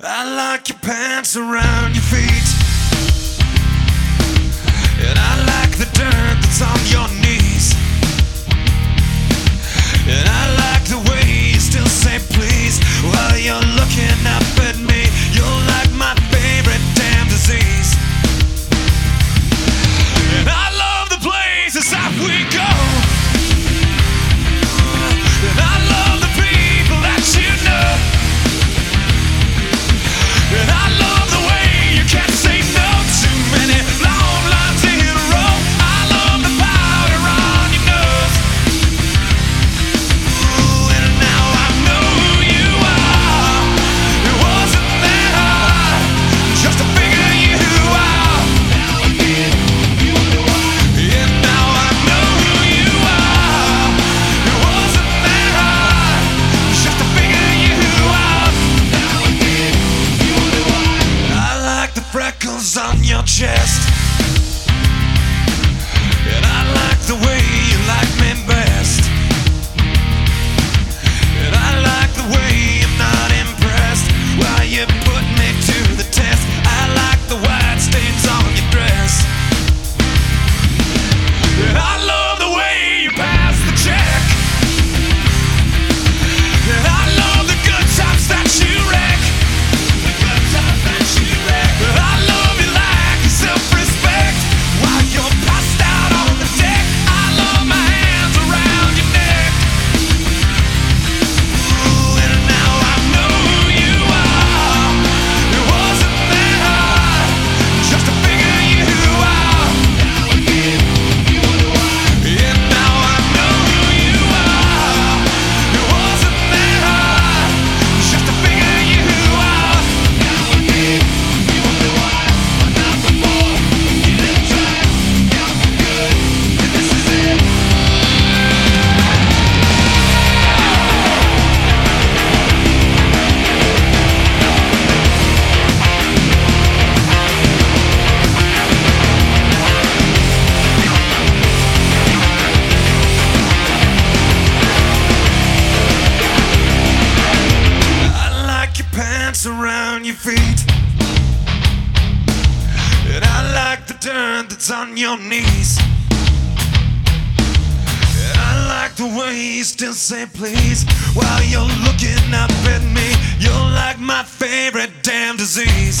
I like your pants around your feet. And I like the dirt that's on your knees. And I like the way you still say please while you're looking up. your chest. on your feet. And I like the dirt that's on your knees. And I like the way you still say please while you're looking up at me. You're like my favorite damn disease.